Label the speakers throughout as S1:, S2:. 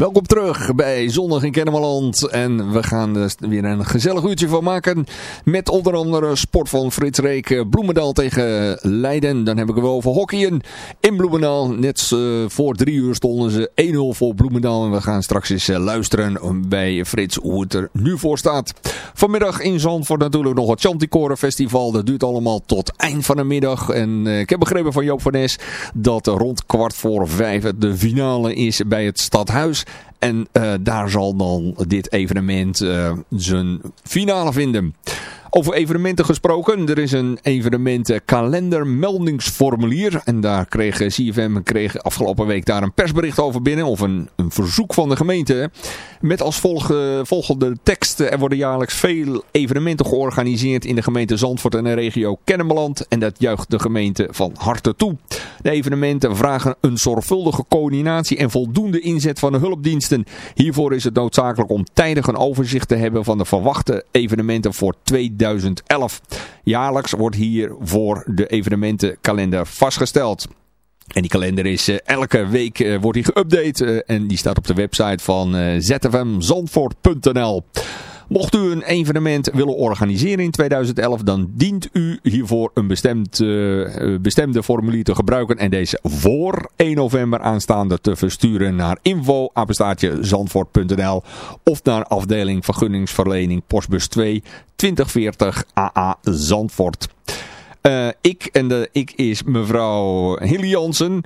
S1: Welkom terug bij Zondag in Kennemerland. En we gaan er weer een gezellig uurtje van maken. Met onder andere sport van Frits Reek. Bloemendaal tegen Leiden. Dan heb ik wel over hockeyen in Bloemendaal. Net uh, voor drie uur stonden ze 1-0 voor Bloemendaal. En we gaan straks eens uh, luisteren bij Frits hoe het er nu voor staat. Vanmiddag in Zandvoort natuurlijk nog het Chanticore Festival. Dat duurt allemaal tot eind van de middag. En uh, ik heb begrepen van Joop van Nes dat rond kwart voor vijf de finale is bij het Stadhuis. En uh, daar zal dan dit evenement uh, zijn finale vinden. Over evenementen gesproken. Er is een evenement kalendermeldingsformulier. En daar kreeg CFM kreeg afgelopen week daar een persbericht over binnen. Of een, een verzoek van de gemeente. Met als volgende, volgende tekst. Er worden jaarlijks veel evenementen georganiseerd in de gemeente Zandvoort en de regio Kennemerland. En dat juicht de gemeente van harte toe. De evenementen vragen een zorgvuldige coördinatie en voldoende inzet van de hulpdiensten. Hiervoor is het noodzakelijk om tijdig een overzicht te hebben van de verwachte evenementen voor 2011. Jaarlijks wordt hiervoor de evenementenkalender vastgesteld. En die kalender is uh, elke week uh, wordt die geüpdate uh, en die staat op de website van zfmzandvoort.nl. Mocht u een evenement willen organiseren in 2011, dan dient u hiervoor een bestemd, bestemde formulier te gebruiken en deze voor 1 november aanstaande te versturen naar info-zandvoort.nl of naar afdeling vergunningsverlening postbus 2 2040 AA Zandvoort. Uh, ik, en de ik is mevrouw Hilly Jansen,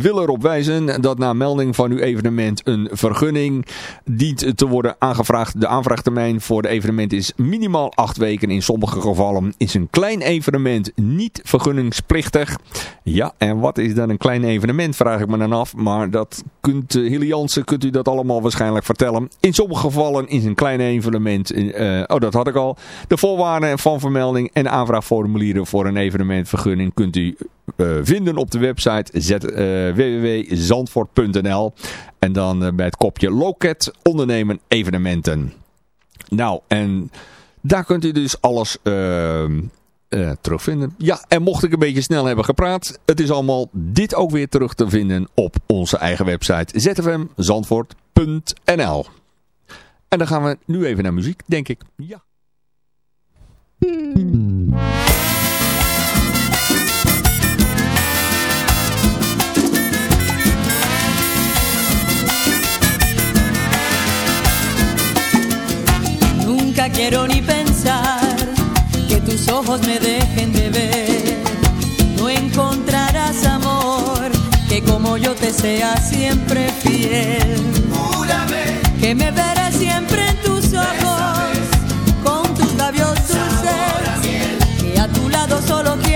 S1: wil erop wijzen dat na melding van uw evenement een vergunning dient te worden aangevraagd. De aanvraagtermijn voor de evenement is minimaal 8 weken. In sommige gevallen is een klein evenement niet vergunningsplichtig. Ja, en wat is dan een klein evenement, vraag ik me dan af. Maar dat kunt, uh, Jansen, kunt u dat allemaal waarschijnlijk vertellen. In sommige gevallen is een klein evenement, uh, oh dat had ik al, de voorwaarden van vermelding en aanvraagformulieren voor een evenementvergunning kunt u vinden op de website uh, www.zandvoort.nl en dan uh, bij het kopje Loket ondernemen evenementen. Nou, en daar kunt u dus alles terugvinden. Ja, en mocht ik een beetje snel hebben gepraat, het is allemaal dit ook weer terug te vinden op onze eigen website zfmzandvoort.nl En dan gaan we nu even naar muziek, denk ik. Ja.
S2: Quiero ni pensar que tus ojos me dejen de ver. No encontrarás amor que como yo te sea siempre fiel.
S3: Júrame
S2: que me verás siempre en tus ojos con tus labios dulces. Y a tu lado solo quiero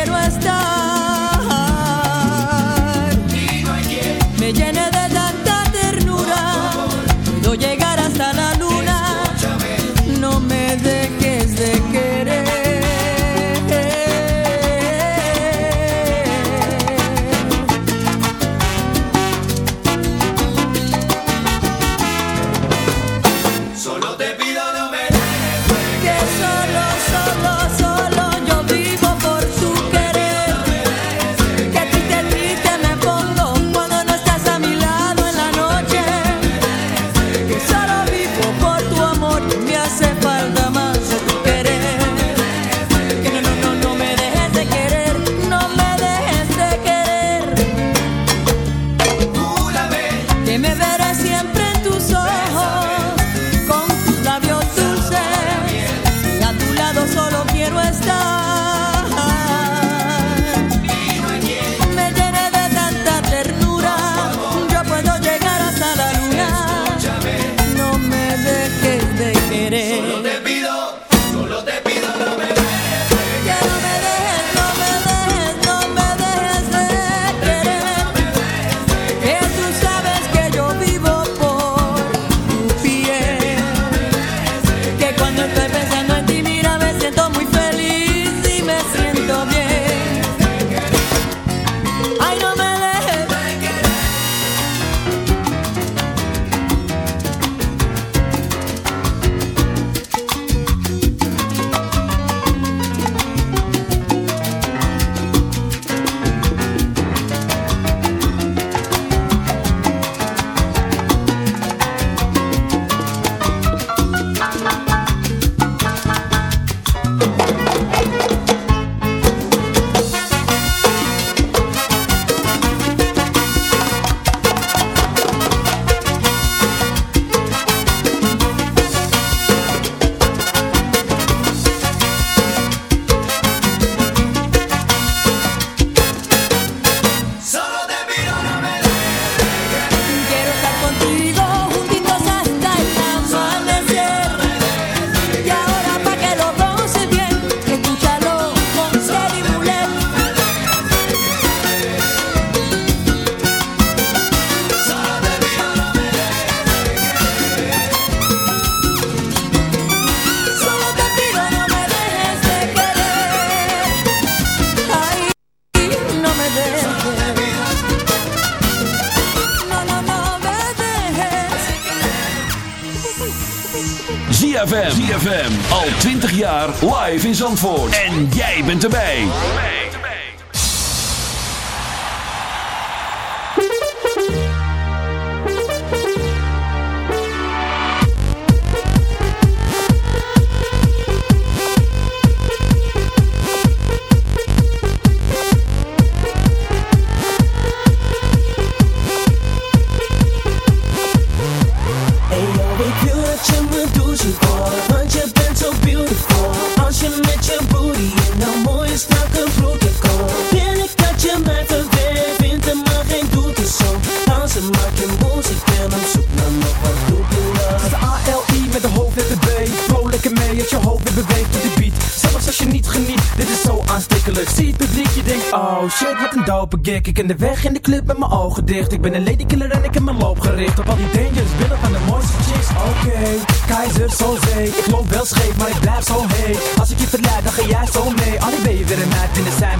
S4: Ik
S5: ken de weg in de club met mijn ogen dicht. Ik ben een ladykiller en ik heb mijn loop gericht. Op al die dangers, billen van de mooiste chicks. Oké, keizer, zo zee Ik loop wel scheef, maar ik blijf zo heet. Als ik je verleid, dan ga jij zo mee. Al die ben je weer een meid in de zijn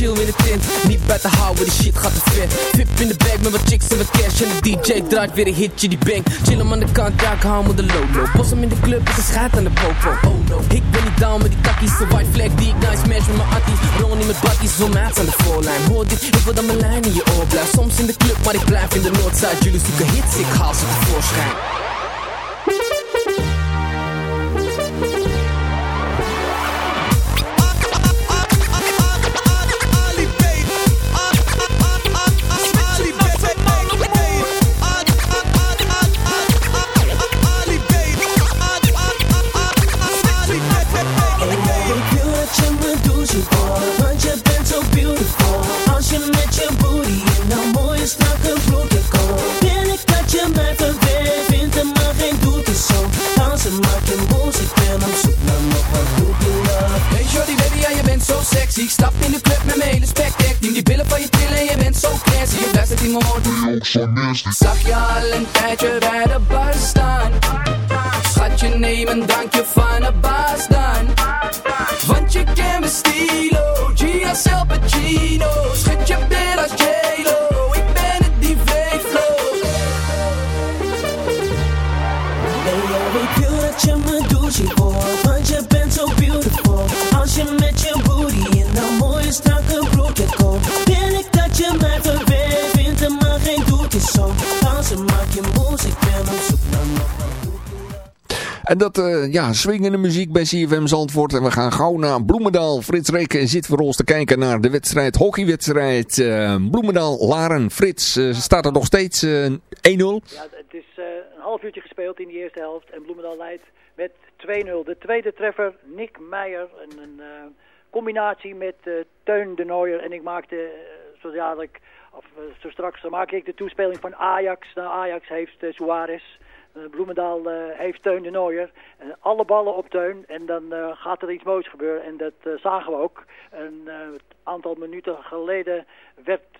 S5: chill in de tent. Niet bij te houden, die shit gaat te vet. Vip in de bag met wat chicks en wat cash. En de DJ draait weer een hitje, die bang. Chill hem aan de kant, ja, ik hou me de low-low Bos hem in de club, ik een schijt aan de popo Oh no, ik ben niet down met die takkies. De white flag die ik nice smash met mijn atties Rol niet met baddies, zo maats aan de voorlijn. Hoor dit, ik wil dat mijn lijn in je oor blijft Soms in de club, maar ik blijf in de Noordzijde Jullie zoeken hits, ik haal ze tevoorschijn
S4: bent zo
S5: classy Je in mijn oor Zag je al een tijdje bij de bar staan? Schatje neem een drankje van de baas dan. Want je kent mijn stilo Gia's El Pacino. Schud je bil
S1: En dat, eh, ja, swingende muziek bij CFM Zandvoort. En we gaan gauw naar Bloemendaal. Frits Reken zit voor ons te kijken naar de wedstrijd, hockeywedstrijd uh, Bloemendaal-Laren. Frits, uh, staat er nog steeds 1-0?
S6: Ja, het is uh, een half uurtje gespeeld in de eerste helft en Bloemendaal leidt met 2-0. De tweede treffer, Nick Meijer, een, een uh, combinatie met uh, Teun de Nooier. En ik maakte zo dadelijk, of zo straks, maak ik de toespeling van Ajax. Nou, Ajax heeft Suarez. Uh, Bloemendaal uh, heeft Teun de Nooier. Uh, alle ballen op Teun en dan gaat er iets moois gebeuren. En dat zagen we ook. Een aantal minuten geleden werd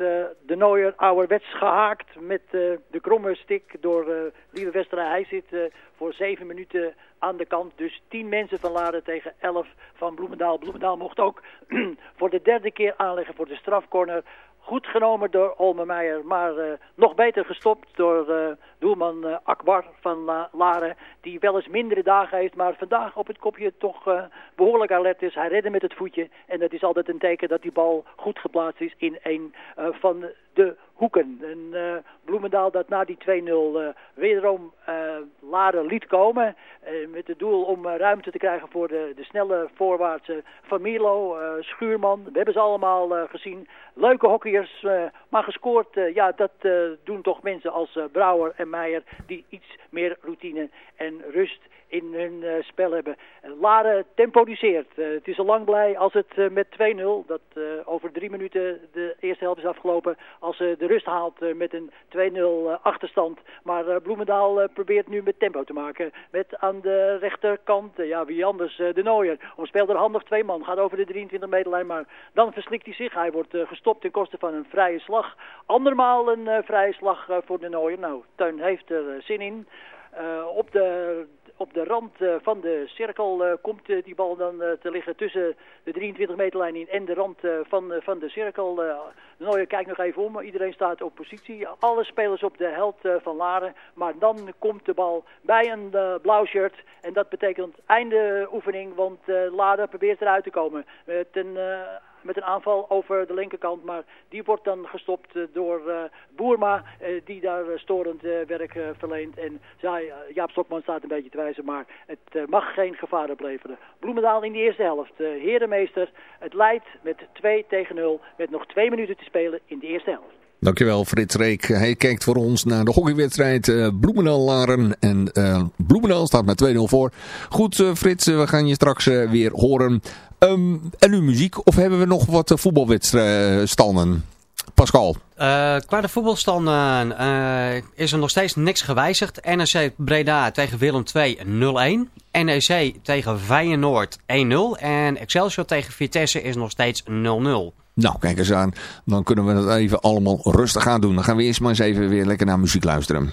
S6: de Nooier ouderwets gehaakt met de kromme stick door Lieve Westerij. Hij zit voor zeven minuten aan de kant. Dus tien mensen van Laren tegen elf van Bloemendaal. Bloemendaal mocht ook voor de derde keer aanleggen voor de strafcorner. Goed genomen door Olme Meijer, maar nog beter gestopt door doelman uh, Akbar van Laren. Die wel eens mindere dagen heeft, maar vandaag op het kopje toch behoorlijk alert is. Hij redde met het voetje en dat is altijd een teken dat die bal goed geplaatst is in een van de hoeken. En Bloemendaal dat na die 2-0 wederom Laren liet komen. met het doel om ruimte te krijgen voor de, de snelle voorwaartse van Milo, Schuurman. We hebben ze allemaal gezien. Leuke hockeyers, uh, maar gescoord, uh, ja, dat uh, doen toch mensen als Brouwer en Meijer die iets meer routine en rust in hun eh, spel hebben. En Laren tempodiseert. Eh, het is al lang blij als het eh, met 2-0, dat eh, over drie minuten de eerste helft is afgelopen, als ze de rust haalt eh, met een 2-0 achterstand. Maar eh, Bloemendaal eh, probeert nu met tempo te maken. Met aan de rechterkant, eh, ja wie anders, eh, de Nooier. Speelt er handig twee man, gaat over de 23 meterlijn, maar dan verslikt hij zich. Hij wordt eh, gestopt ten koste van een vrije slag. Andermaal een eh, vrije slag eh, voor de Nooier. Nou, Teun heeft er eh, zin in. Eh, op de op de rand eh, van de cirkel eh, komt eh, die bal dan te liggen tussen de 23 meterlijn in en de rand van, van de cirkel. Nooier kijkt nog even om, iedereen staat op positie. Alle spelers op de held van Laren. Maar dan komt de bal bij een blauw shirt. En dat betekent einde oefening, want Laren probeert eruit te komen. Met een, met een aanval over de linkerkant. Maar die wordt dan gestopt eh, door eh, Boerma, eh, die daar storend werk verleent. En ja, Jaap Stokman staat een beetje te wijzen, maar het mag geen gevaar opleveren. Bloemendaal in de eerste helft. Herenmeester, het leidt met 2 tegen 0 met nog twee minuten te spelen in de eerste helft.
S1: Dankjewel Frits Reek. Hij kijkt voor ons naar de hockeywedstrijd uh, Bloemendaal-Laren. En uh, Bloemendaal staat met 2-0 voor. Goed uh, Frits, we gaan je straks weer horen. Um, en nu muziek? Of hebben we nog wat voetbalwedstrijden? Pascal?
S7: Uh, qua de voetbalstanden uh, is er nog steeds niks gewijzigd. NEC Breda tegen Willem 2 0-1. NEC tegen Feyenoord 1-0. En Excelsior tegen Vitesse is nog steeds 0-0.
S1: Nou, kijk eens aan. Dan kunnen we het even allemaal rustig aan doen. Dan gaan we eerst maar eens even weer lekker naar muziek luisteren.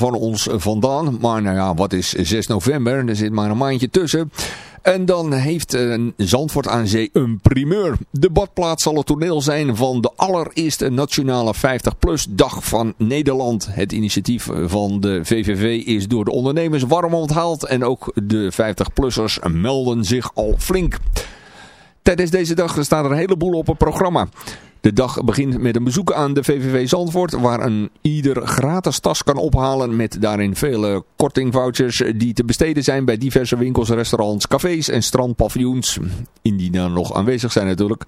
S1: van ons vandaan. Maar nou ja, wat is 6 november? Er zit maar een maandje tussen. En dan heeft eh, Zandvoort aan Zee een primeur. De badplaats zal het toneel zijn van de allereerste Nationale 50PLUS Dag van Nederland. Het initiatief van de VVV is door de ondernemers warm onthaald. En ook de 50-plussers melden zich al flink. Tijdens deze dag staan er een heleboel op het programma. De dag begint met een bezoek aan de VVV Zandvoort, waar een ieder gratis tas kan ophalen met daarin vele kortingvouchers die te besteden zijn bij diverse winkels, restaurants, cafés en strandpaviljoens, indien daar nog aanwezig zijn natuurlijk.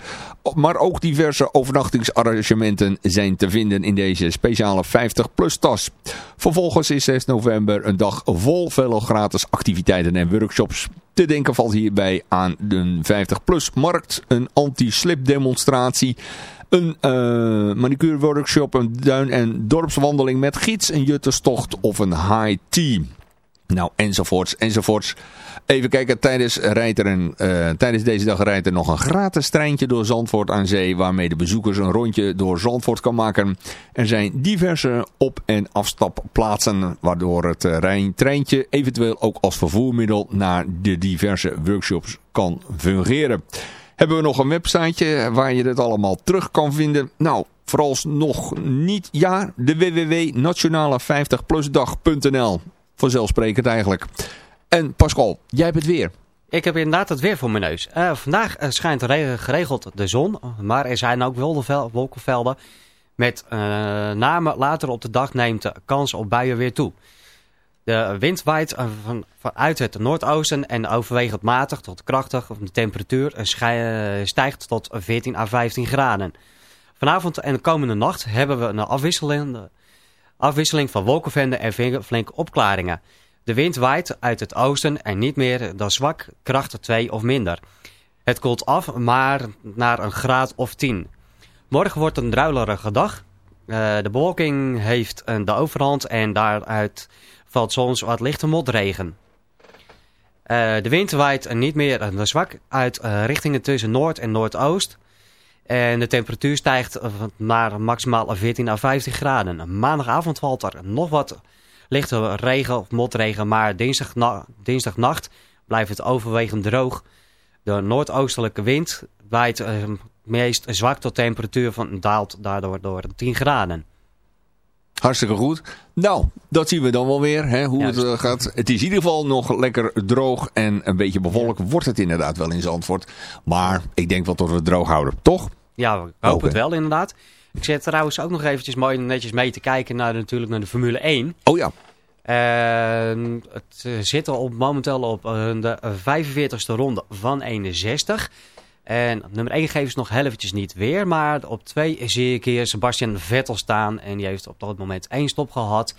S1: Maar ook diverse overnachtingsarrangementen zijn te vinden in deze speciale 50 plus tas. Vervolgens is 6 november een dag vol veel gratis activiteiten en workshops. Te denken valt hierbij aan de 50 plus markt, een anti-slip demonstratie, een eh, uh, manicure workshop, een duin- en dorpswandeling met gids, een jutterstocht of een high tea. Nou, enzovoorts, enzovoorts. Even kijken, tijdens, rijdt er een, eh, tijdens deze dag rijdt er nog een gratis treintje door Zandvoort aan zee... waarmee de bezoekers een rondje door Zandvoort kan maken. Er zijn diverse op- en afstapplaatsen... waardoor het eh, Rijn treintje eventueel ook als vervoermiddel... naar de diverse workshops kan fungeren. Hebben we nog een websiteje waar je dit allemaal terug kan vinden? Nou, vooralsnog niet. Ja, de www.nationale50plusdag.nl. Vanzelfsprekend eigenlijk. En Pascal, jij hebt het weer.
S7: Ik heb inderdaad het weer voor mijn neus. Eh, vandaag eh, schijnt re- geregeld de zon, maar er zijn ook wolkenvel- wolkenvelden. Met eh, name later op de dag neemt de kans op buien weer toe. De wind waait eh, van, vanuit het noordoosten en overwegend matig tot krachtig. De temperatuur eh, eh, stijgt tot 14 à 15 graden. Vanavond en de komende nacht hebben we een afwisselende, afwisseling van wolkenvelden en flinke opklaringen. De wind waait uit het oosten en niet meer dan zwak, kracht 2 of minder. Het koelt af, maar naar een graad of 10. Morgen wordt een druilerige dag. De bewolking heeft de overhand en daaruit valt soms wat lichte motregen. Eh, de wind waait niet meer dan zwak uit eh, richtingen tussen noord en noordoost. En de temperatuur stijgt eh, naar maximaal 14 à 15 graden. Maandagavond valt er nog wat lichte regen of motregen, maar dinsdag dinsdagnacht blijft het overwegend droog. De noordoostelijke wind waait eh, meest zwak tot temperatuur van daalt daardoor door 10 graden.
S1: Hartstikke goed. Nou, dat zien we dan wel weer, hè, hoe
S7: Juist.
S1: het eh, gaat. Het is in ieder geval nog lekker droog en een beetje bewolkt. Wordt het inderdaad wel in Zandvoort. Maar ik denk wel dat we het droog houden, toch?
S7: Ja, ik hoop
S1: Oké.
S7: het wel inderdaad. Ik zit trouwens ook nog eventjes mooi netjes mee te kijken naar, natuurlijk naar de Formule 1.
S1: Oh ja.
S7: Het eh, zit al op, momenteel op eh, de 45ste ronde van 61. En op nummer 1 geven ze nog heel eventjes niet weer. Maar op 2 zie ik hier Sebastian Vettel staan. En die heeft op dat moment één stop gehad.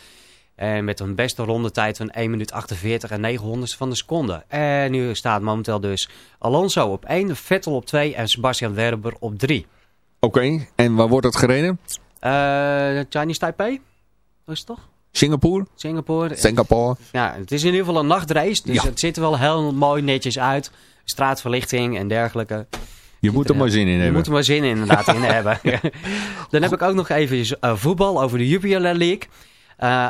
S7: En met een beste rondetijd van 1 minuut 48 en 900 van de seconde. En nu staat momenteel dus Alonso op 1, Vettel op 2 en Sebastian Werber op 3.
S1: Oké, en waar wordt het gereden?
S7: Eh Chinese Taipei? Dat is het toch?
S1: Singapore?
S7: Singapore.
S1: Singapore?
S7: Ja, het is in ieder geval een nachtrace. Dus
S1: Ja.
S7: het ziet er wel heel mooi netjes uit. Straatverlichting en dergelijke.
S1: Je moet er maar zin in
S7: Je
S1: hebben.
S7: moet er maar zin inderdaad in hebben. Dan heb ik ook nog even eh, voetbal over de Jupiler League. Eh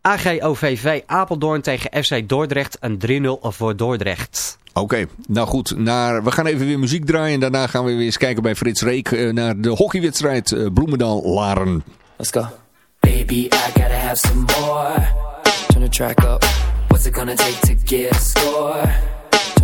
S7: AGOVV Apeldoorn tegen FC Dordrecht. Een 3-0 voor Dordrecht.
S1: Oké, nou goed. Naar, we gaan even weer muziek draaien. En daarna gaan we weer eens kijken bij Frits Reek eh, naar de hockeywedstrijd eh, Bloemendaal-Laren.
S8: Let's go. Baby, I gotta have some more. Turn the track up. What's it gonna take to get a score?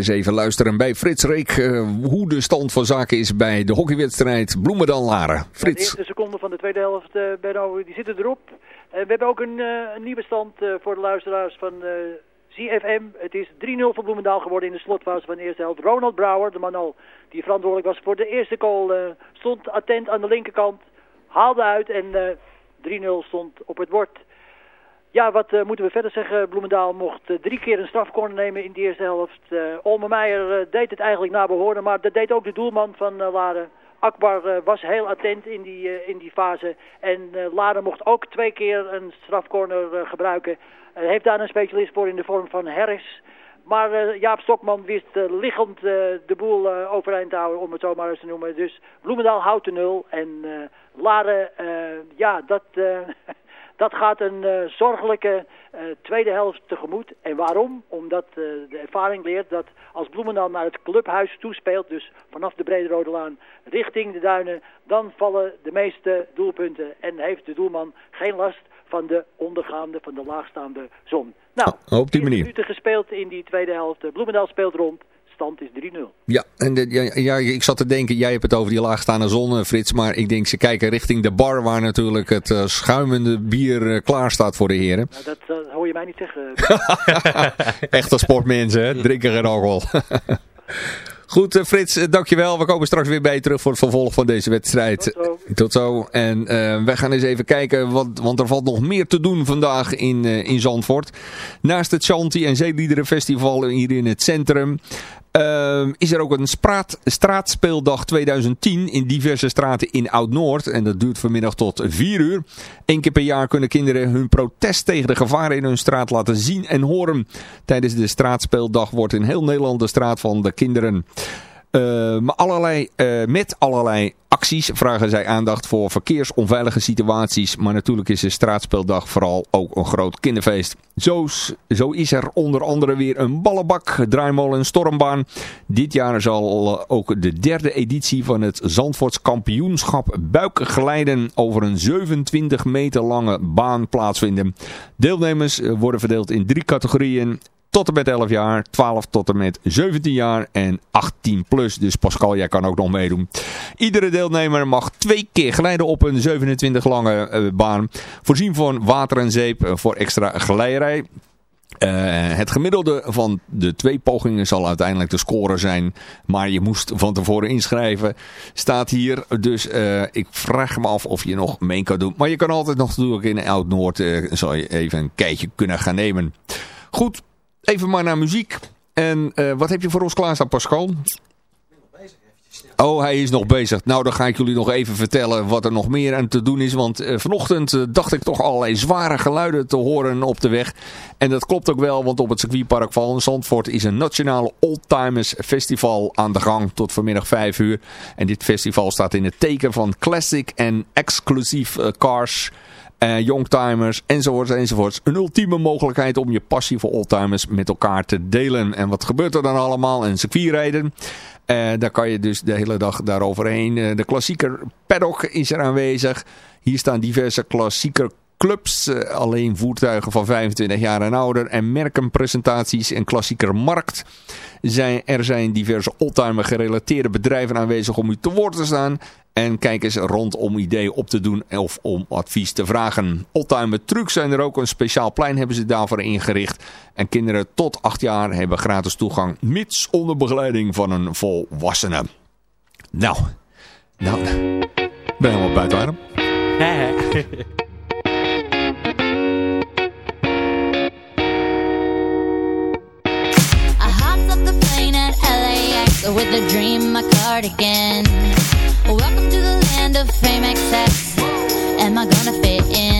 S1: Eens even luisteren bij Frits Reek eh, hoe de stand van zaken is bij de hockeywedstrijd Bloemendaal-Laren.
S6: De
S1: Frits.
S6: eerste seconde van de tweede helft, eh Benno, die zitten erop. Eh, we hebben ook een, een nieuwe stand voor de luisteraars van ZFM. Het is 3-0 voor Bloemendaal geworden in de slotfase van de eerste helft. Ronald Brouwer, de man al die verantwoordelijk was voor de eerste goal, eh, stond attent aan de linkerkant. Haalde uit en eh 3-0 stond op het bord. Ja, wat eh, moeten we verder zeggen? Bloemendaal mocht eh, drie keer een strafcorner nemen in de eerste helft. Uh, Olme Meijer deed het eigenlijk naar behoren, maar dat deed ook de doelman van Laren. Akbar was heel attent in die, in die fase. En Laren mocht ook twee keer een strafcorner gebruiken. Heeft daar een specialist voor in de vorm van Harris. Maar Jaap Stokman wist liggend de boel overeind te houden, om het zo maar eens te noemen. Dus Bloemendaal houdt de nul. En Laren, ja, dat, dat gaat een eh, zorgelijke eh, tweede helft tegemoet. En waarom? Omdat eh, de ervaring leert dat als Bloemendaal naar het clubhuis toespeelt, dus vanaf de Brede Rode Laan richting de duinen, dan vallen de meeste doelpunten. En heeft de doelman geen last van de ondergaande, van de laagstaande zon. Nou,
S1: Op die manier.
S6: minuten gespeeld in die tweede helft. Bloemendaal speelt rond. Stand is 3-0.
S1: Ja, en de, ja, ja, ik zat te denken, jij hebt het over die laagstaande zon, eh, Frits. Maar ik denk, ze kijken richting de bar waar natuurlijk het eh, schuimende bier eh, klaar staat voor de heren.
S6: Nou, dat hoor je mij niet zeggen.
S1: Echte sportmensen, hè? drinken geen alcohol. Goed, Frits, dankjewel. We komen straks weer bij je terug voor het vervolg van deze wedstrijd.
S6: Tot zo.
S1: Tot zo. En eh wij gaan eens even kijken, want, want er valt nog meer te doen vandaag in, in Zandvoort. Naast het Shanti en Zeeliederenfestival hier in het centrum... Ehm, is er ook een spraat, straatspeeldag 2010 in diverse straten in Oud-Noord. En dat duurt vanmiddag tot 4 uur. Eén keer per jaar kunnen kinderen hun protest tegen de gevaren in hun straat laten zien en horen. Tijdens de straatspeeldag wordt in heel Nederland de straat van de kinderen... Uh, maar allerlei, uh, met allerlei acties vragen zij aandacht voor verkeersonveilige situaties. Maar natuurlijk is de straatspeeldag vooral ook een groot kinderfeest. Zo, zo is er onder andere weer een ballenbak, draaimolen, stormbaan. Dit jaar zal ook de derde editie van het Zandvoorts kampioenschap buikglijden over een 27 meter lange baan plaatsvinden. Deelnemers worden verdeeld in drie categorieën tot en met 11 jaar, 12 tot en met 17 jaar en 18 plus. Dus Pascal, jij kan ook nog meedoen. Iedere deelnemer mag twee keer glijden op een 27 lange uh, baan. Voorzien van water en zeep uh, voor extra glijerij. Uh, het gemiddelde van de twee pogingen zal uiteindelijk de score zijn. Maar je moest van tevoren inschrijven. Staat hier. Dus ik vraag me af of je nog mee kan doen. Maar je kan altijd nog natuurlijk in Oud-Noord. Zal je even een kijkje kunnen gaan nemen. Goed. Even maar naar muziek. En uh, wat heb je voor ons klaarstaan, Pascal? Oh, hij is nog bezig. Nou, dan ga ik jullie nog even vertellen wat er nog meer aan te doen is. Want uh, vanochtend uh, dacht ik toch allerlei zware geluiden te horen op de weg. En dat klopt ook wel, want op het circuitpark van Zandvoort is een nationale Oldtimers Festival aan de gang tot vanmiddag 5 uur. En dit festival staat in het teken van classic en exclusief cars... Uh, youngtimers enzovoorts enzovoorts. Een ultieme mogelijkheid om je passie voor oldtimers met elkaar te delen. En wat gebeurt er dan allemaal? Een circuitrijden. Uh, daar kan je dus de hele dag daaroverheen. Uh, de klassieker paddock is er aanwezig. Hier staan diverse klassieker clubs, alleen voertuigen van 25 jaar en ouder en merkenpresentaties en klassieker markt. Zijn, er zijn diverse oldtimer gerelateerde bedrijven aanwezig om u te woord te staan. En kijk eens rondom ideeën op te doen of om advies te vragen. Oldtimer trucks zijn er ook. Een speciaal plein hebben ze daarvoor ingericht. En kinderen tot 8 jaar hebben gratis toegang. Mits onder begeleiding van een volwassene. Nou, nou, ben helemaal buiten adem.
S9: I hopped up the plane at LAX with a dream, my cardigan. Welcome to the land of fame excess. Am I gonna fit in?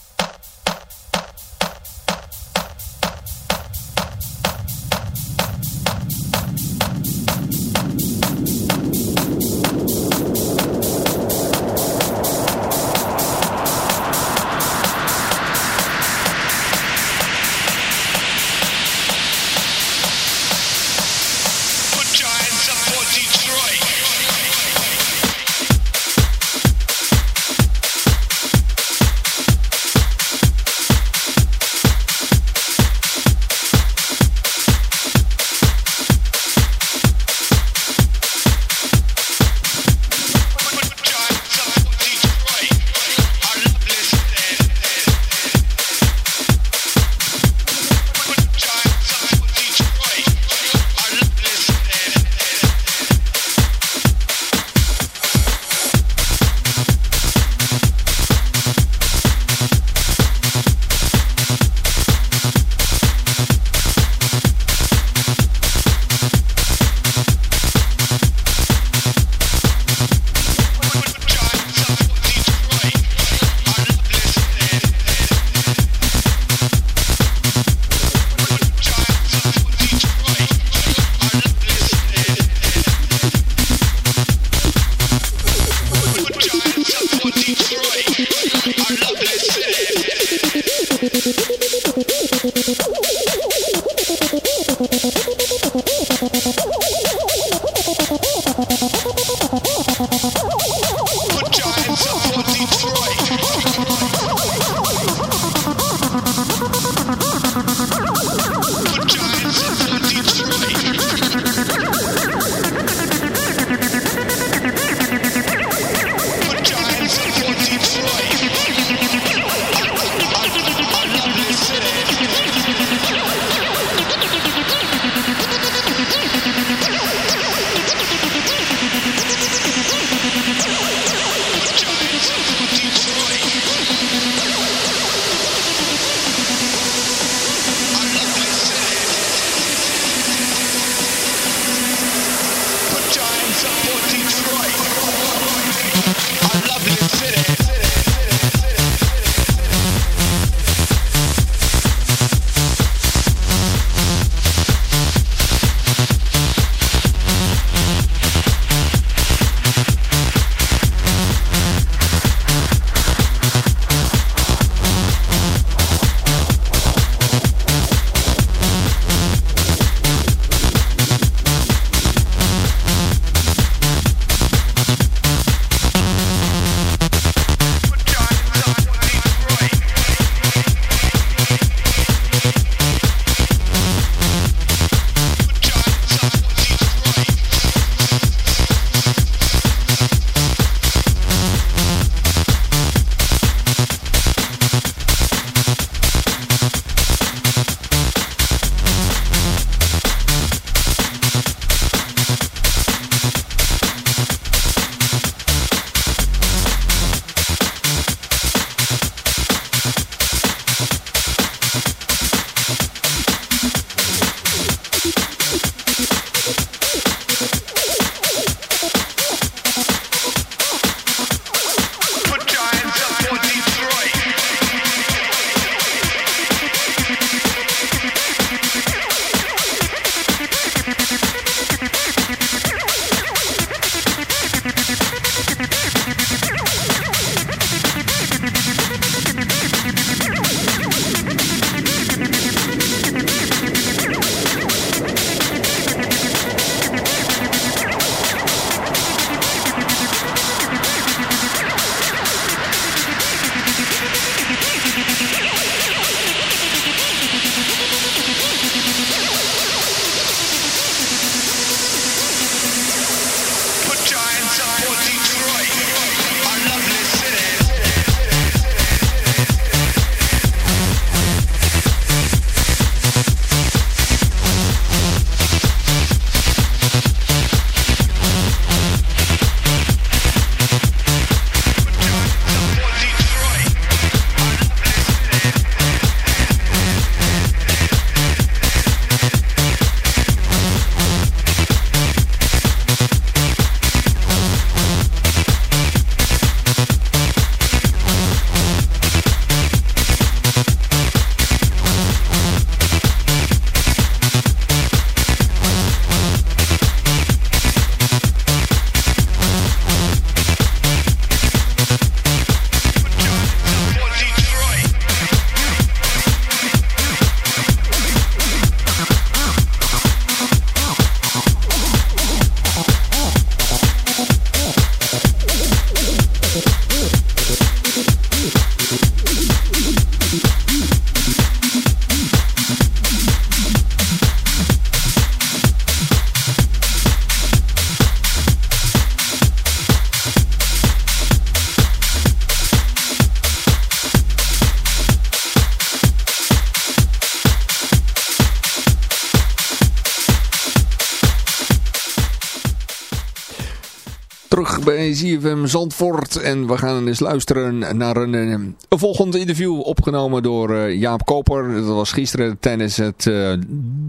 S1: ZFM Zandvoort. En we gaan eens luisteren naar een, eh, een volgend interview opgenomen door eh, Jaap Koper. Dat was gisteren tijdens het uh,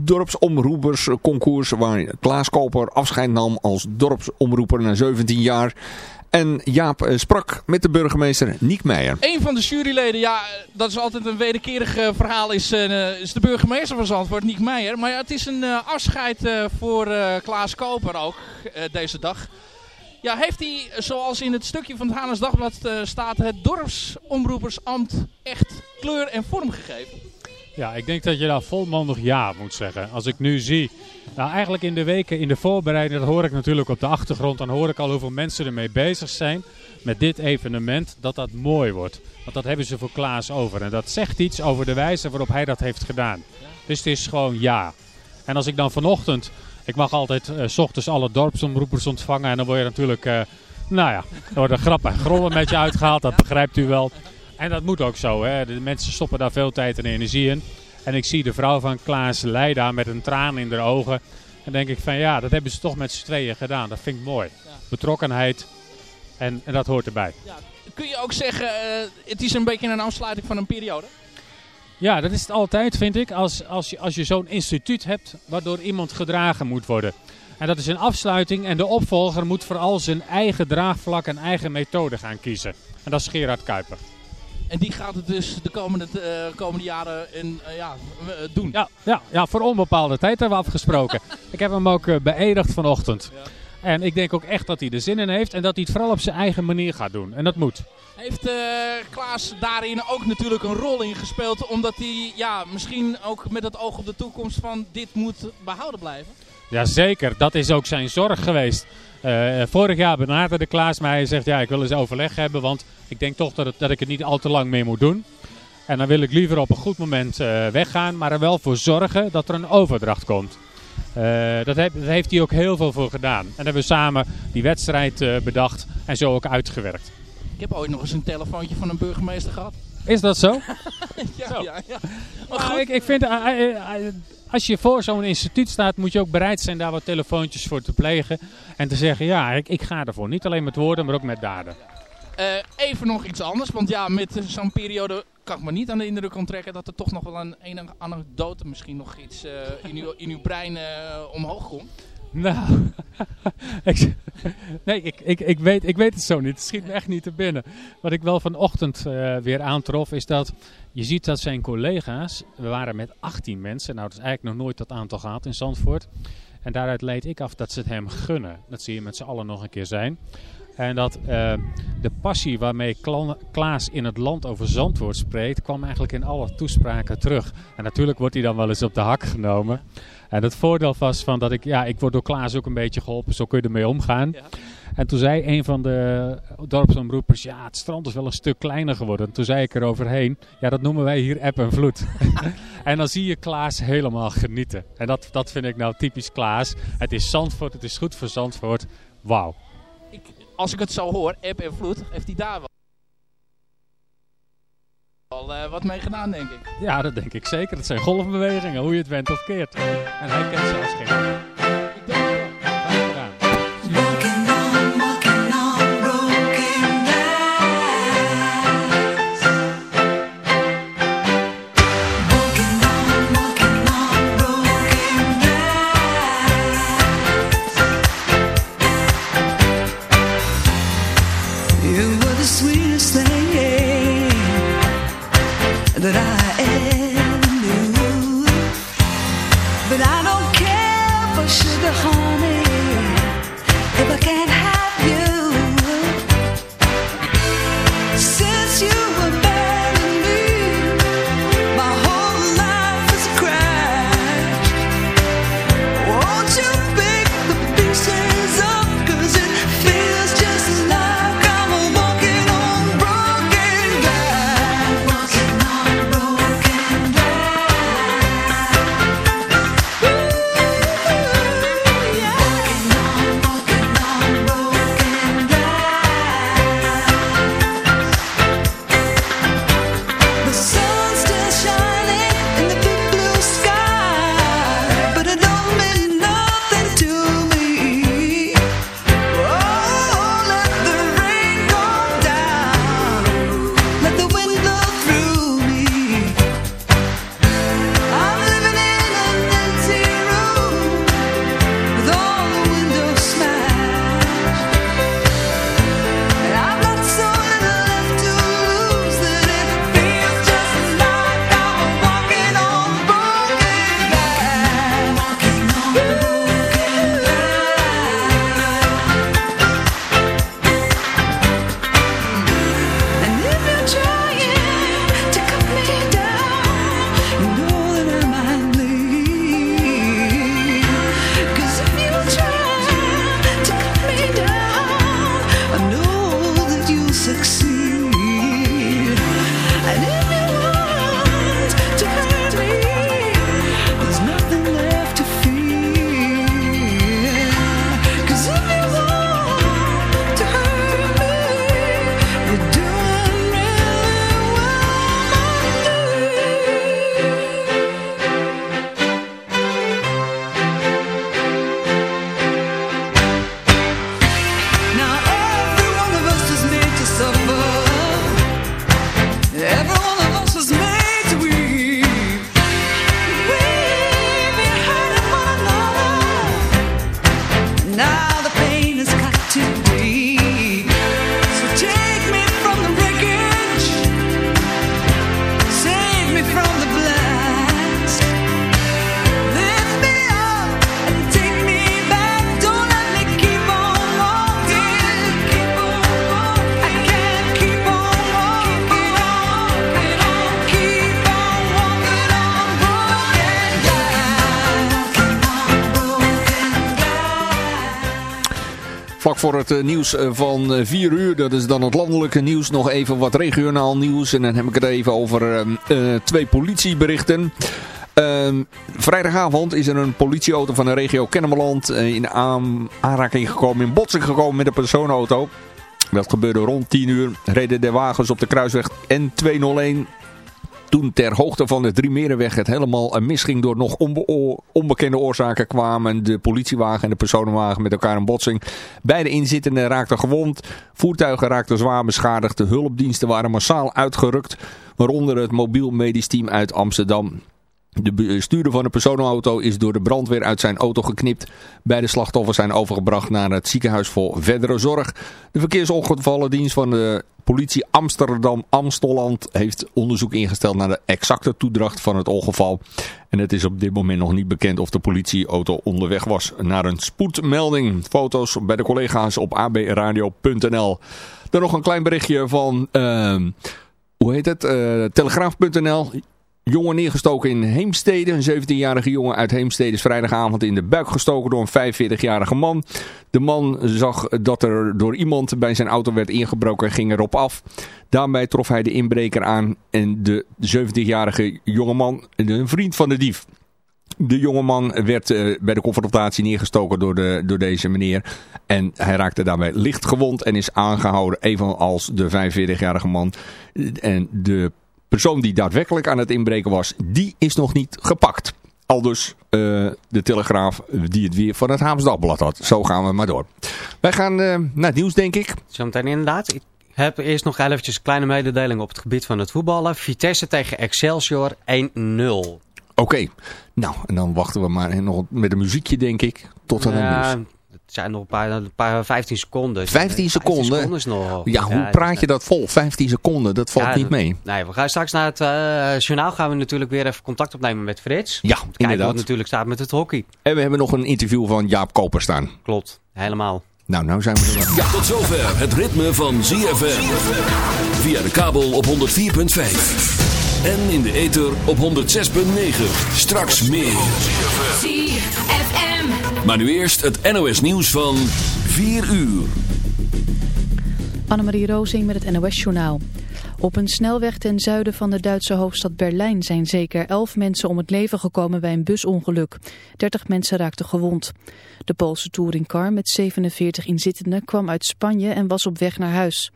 S1: dorpsomroepersconcours. Waar Klaas Koper afscheid nam als dorpsomroeper na 17 jaar. En Jaap sprak met de burgemeester Niek Meijer.
S10: Een van de juryleden, ja, dat is altijd een wederkerig verhaal, is, is de burgemeester van Zandvoort, Niek Meijer. Maar ja, het is een afscheid voor Klaas Koper ook, deze dag. Ja, heeft hij, zoals in het stukje van het Hanes Dagblad eh, staat, het dorpsomroepersambt echt kleur en vorm gegeven?
S11: Ja, ik denk dat je daar volmondig ja moet zeggen. Als ik nu zie, nou eigenlijk in de weken in de voorbereiding, dat hoor ik natuurlijk op de achtergrond, dan hoor ik al hoeveel mensen ermee bezig zijn met dit evenement, dat dat mooi wordt. Want dat hebben ze voor Klaas over. En dat zegt iets over de wijze waarop hij dat heeft gedaan. Dus het is gewoon ja. En als ik dan vanochtend, ik mag altijd eh, s ochtends alle dorpsomroepers ontvangen en dan word je natuurlijk, eh, nou ja, er worden grappen en met je uitgehaald, dat begrijpt u wel. En dat moet ook zo. Hè. De mensen stoppen daar veel tijd en energie in. En ik zie de vrouw van Klaas Leida met een traan in haar ogen. En denk ik van ja, dat hebben ze toch met z'n tweeën gedaan. Dat vind ik mooi. Betrokkenheid. En, en dat hoort erbij.
S10: Kun je ook zeggen, eh, het is een beetje een afsluiting van een periode?
S11: Ja, dat is het altijd, vind ik. Als, als je, als je zo'n instituut hebt waardoor iemand gedragen moet worden. En dat is een afsluiting. En de opvolger moet vooral zijn eigen draagvlak en eigen methode gaan kiezen. En dat is Gerard Kuiper.
S10: En die gaat het dus de komende, eh, komende jaren in, eh, ja, eh, doen.
S11: Ja, ja, ja, voor onbepaalde tijd hebben we afgesproken. ik heb hem ook beëdigd vanochtend. En ik denk ook echt dat hij er zin in heeft. En dat hij het vooral op zijn eigen manier gaat doen. En dat moet.
S10: Heeft eh, Klaas daarin ook natuurlijk een rol in gespeeld, omdat hij ja, misschien ook met het oog op de toekomst van dit moet behouden blijven?
S11: Jazeker, dat is ook zijn zorg geweest. Eh, vorig jaar benaderde Klaas mij en zegt ja, ik wil eens overleg hebben, want ik denk toch dat, het, dat ik het niet al te lang meer moet doen. En dan wil ik liever op een goed moment eh, weggaan, maar er wel voor zorgen dat er een overdracht komt. Eh, dat, heeft, dat heeft hij ook heel veel voor gedaan. En hebben we samen die wedstrijd eh, bedacht en zo ook uitgewerkt.
S10: Ik heb ooit nog eens een telefoontje van een burgemeester gehad.
S11: Is dat zo?
S10: ja,
S11: Zo.
S10: ja, ja.
S11: Maar ik, ik vind, eh, als je voor zo'n instituut staat, moet je ook bereid zijn daar wat telefoontjes voor te plegen. En te zeggen, ja, ik, ik ga ervoor. Niet alleen met woorden, maar ook met daden.
S10: Even nog iets anders, want ja, met zo'n periode kan ik me niet aan de indruk onttrekken dat er toch nog wel een enige anekdote, misschien nog iets eh, in, uw, in uw brein eh, omhoog komt.
S11: Nou, nee, ik, ik, ik, weet, ik weet het zo niet. Het schiet me echt niet te binnen. Wat ik wel vanochtend eh, weer aantrof is dat je ziet dat zijn collega's, we waren met 18 mensen, nou dat is eigenlijk nog nooit dat aantal gehad in Zandvoort. En daaruit leid ik af dat ze het hem gunnen. Dat zie je met z'n allen nog een keer zijn. En dat eh, de passie waarmee Kla- Klaas in het land over Zandvoort spreekt, kwam eigenlijk in alle toespraken terug. En natuurlijk wordt hij dan wel eens op de hak genomen. En het voordeel was van dat ik, ja, ik word door Klaas ook een beetje geholpen, zo kun je ermee omgaan. En toen zei een van de dorpsomroepers, ja, het strand is wel een stuk kleiner geworden. En toen zei ik eroverheen, ja, dat noemen wij hier app en vloed. en dan zie je Klaas helemaal genieten. En dat, dat vind ik nou typisch Klaas. Het is Zandvoort, het is goed voor Zandvoort. Wauw.
S10: Als ik het zo hoor, App en Vloed, heeft hij daar wel, eh, wat mee gedaan, denk ik.
S11: Ja, dat denk ik zeker. Het zijn golfbewegingen, hoe je het went of keert. En hij kent ze als geen.
S12: You that I
S1: eh, nieuws eh, van eh, 4 uur. Dat is dan het landelijke nieuws. Nog even wat regionaal nieuws. En dan heb ik het even over eh, eh, twee politieberichten. Ehm, vrijdagavond is er een politieauto van de regio Kennemerland eh, in aan- aanraking gekomen, in botsing gekomen met een personenauto. Dat gebeurde rond 10 uur. Reden de wagens op de kruisweg N201 toen ter hoogte van de Driemerenweg het helemaal eh, misging door nog onbe- onbekende oorzaken kwamen de politiewagen en de personenwagen met elkaar in botsing. Beide inzittenden raakten gewond, voertuigen raakten zwaar beschadigd, de hulpdiensten waren massaal uitgerukt, waaronder het mobiel medisch team uit Amsterdam. De bestuurder van de personenauto is door de brandweer uit zijn auto geknipt. Beide slachtoffers zijn overgebracht naar het ziekenhuis voor verdere zorg. De verkeersongevallendienst van de politie Amsterdam-Amstelland heeft onderzoek ingesteld naar de exacte toedracht van het ongeval. En het is op dit moment nog niet bekend of de politieauto onderweg was naar een spoedmelding. Foto's bij de collega's op abradio.nl. Dan nog een klein berichtje van, ehm, hoe heet het, Eh, telegraaf.nl. Jongen neergestoken in Heemstede. Een 17-jarige jongen uit Heemstede is vrijdagavond in de buik gestoken door een 45-jarige man. De man zag dat er door iemand bij zijn auto werd ingebroken en ging erop af. Daarbij trof hij de inbreker aan en de 17-jarige jongeman, een vriend van de dief. De jongeman werd eh, bij de confrontatie neergestoken door, de, door deze meneer. En hij raakte daarbij licht gewond en is aangehouden, evenals de 45-jarige man. En de persoon die daadwerkelijk aan het inbreken was, die is nog niet gepakt. Aldus eh, de Telegraaf die het weer van het Haams Dagblad had. Zo gaan we maar door. Wij gaan eh, naar het nieuws, denk ik.
S7: Zometeen inderdaad. Ik heb eerst nog eventjes een kleine mededeling op het gebied van het voetballen. Vitesse tegen Excelsior 1-0.
S1: Oké, nou en dan wachten we maar nog met een muziekje, denk ik, tot aan
S7: Ja,
S1: het nieuws.
S7: Het zijn nog een paar, een paar 15 seconden.
S1: 15 seconden?
S7: seconden is nog.
S1: Ja, hoe praat je dat vol? 15 seconden, dat valt
S7: Ja,
S1: niet mee.
S7: Nee, we gaan straks naar het eh, journaal gaan we natuurlijk weer even contact opnemen met Frits.
S1: Ja,
S7: Om te kijken
S1: inderdaad.
S7: wat natuurlijk staat met het hockey.
S1: En we hebben nog een interview van Jaap Koper staan.
S7: Klopt, helemaal.
S1: Nou, nou zijn we er wel.
S13: Ja, tot zover het ritme van ZFM. Via de kabel op 104.5. En in de ether op 106.9. Straks meer.
S9: ZFM.
S13: Maar nu eerst het NOS nieuws van 4 uur.
S14: Annemarie Rozing met het NOS-journaal. Op een snelweg ten zuiden van de Duitse hoofdstad Berlijn zijn zeker 11 mensen om het leven gekomen bij een busongeluk. 30 mensen raakten gewond. De Poolse touringcar met 47 inzittenden kwam uit Spanje en was op weg naar huis.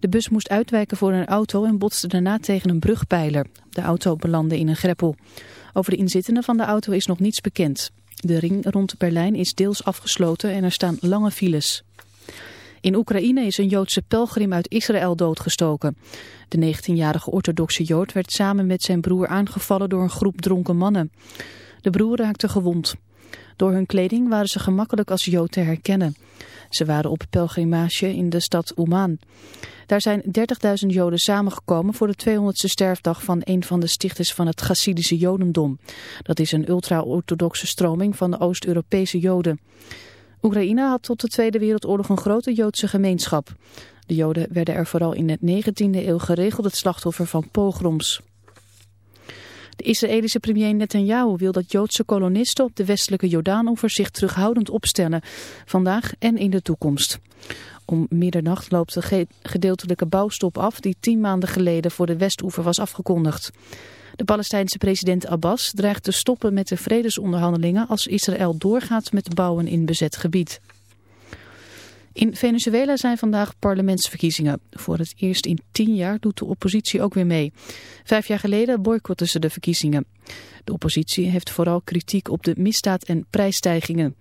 S14: De bus moest uitwijken voor een auto en botste daarna tegen een brugpijler. De auto belandde in een greppel. Over de inzittenden van de auto is nog niets bekend. De ring rond Berlijn is deels afgesloten en er staan lange files. In Oekraïne is een Joodse pelgrim uit Israël doodgestoken. De 19-jarige orthodoxe Jood werd samen met zijn broer aangevallen door een groep dronken mannen. De broer raakte gewond. Door hun kleding waren ze gemakkelijk als Jood te herkennen. Ze waren op pelgrimage in de stad Uman. Daar zijn 30.000 Joden samengekomen voor de 200ste sterfdag van een van de stichters van het Chassidische Jodendom. Dat is een ultra-orthodoxe stroming van de Oost-Europese Joden. Oekraïne had tot de Tweede Wereldoorlog een grote Joodse gemeenschap. De Joden werden er vooral in de 19e eeuw geregeld het slachtoffer van pogroms. De Israëlische premier Netanyahu wil dat Joodse kolonisten op de westelijke Jordaanoever zich terughoudend opstellen, vandaag en in de toekomst. Om middernacht loopt de ge- gedeeltelijke bouwstop af die tien maanden geleden voor de Westoever was afgekondigd. De Palestijnse president Abbas dreigt te stoppen met de vredesonderhandelingen als Israël doorgaat met bouwen in bezet gebied. In Venezuela zijn vandaag parlementsverkiezingen. Voor het eerst in tien jaar doet de oppositie ook weer mee. Vijf jaar geleden boycotten ze de verkiezingen. De oppositie heeft vooral kritiek op de misdaad en prijsstijgingen.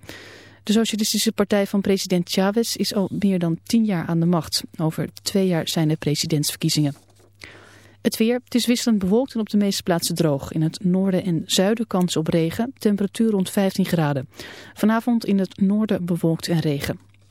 S14: De Socialistische Partij van president Chavez is al meer dan tien jaar aan de macht. Over twee jaar zijn er presidentsverkiezingen. Het weer, het is wisselend bewolkt en op de meeste plaatsen droog. In het noorden en zuiden kans op regen, temperatuur rond 15 graden. Vanavond in het noorden bewolkt en regen.